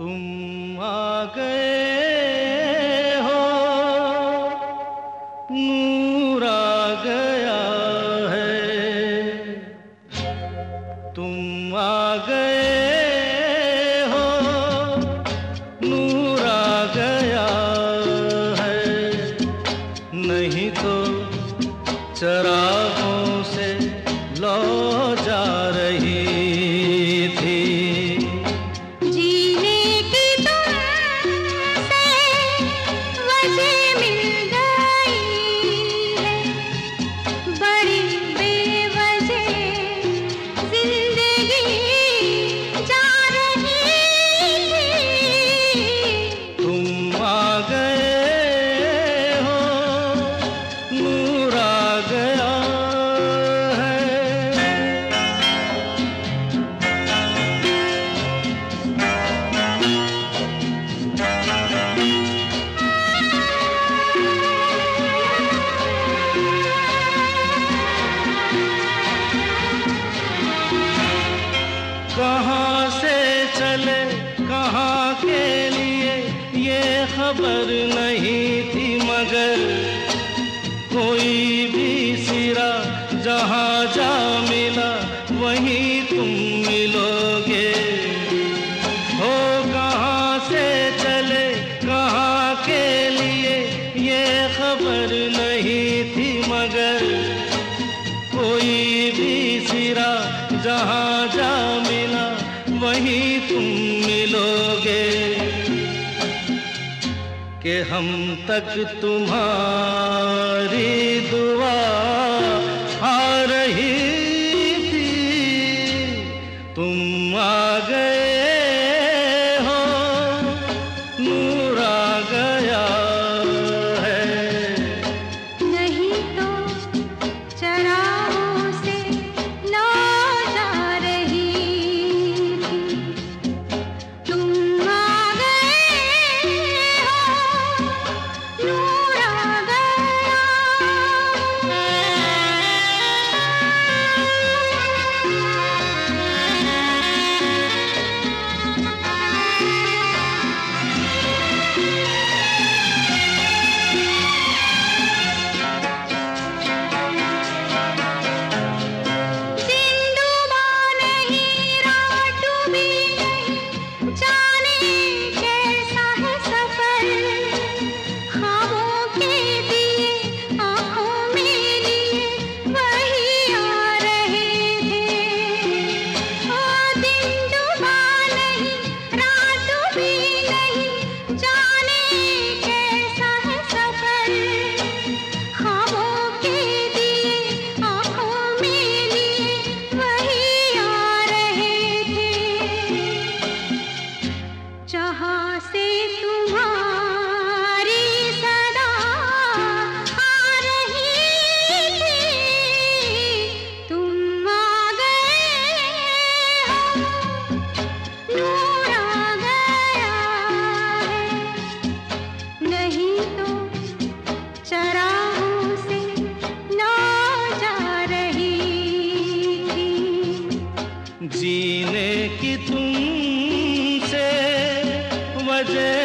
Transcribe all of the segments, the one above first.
तुम आ गए हो। नूर आ गया है। तुम आ गए हो। नूर आ गया है। नहीं तो चरागों से लो जा रही कहाँ से चले, कहाँ के लिए? ये खबर नहीं थी मगर कोई भी सिरा जहाँ जा मिला, वहीं तुम मिलोगे। हो कहाँ से चले, कहाँ के लिए? ये खबर नहीं थी वहीं तुम मिलोगे के हम तक तुम्हारी ना जा रही। जीने की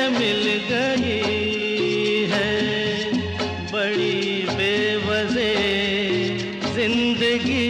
मिल गई है। बड़ी ज़िंदगी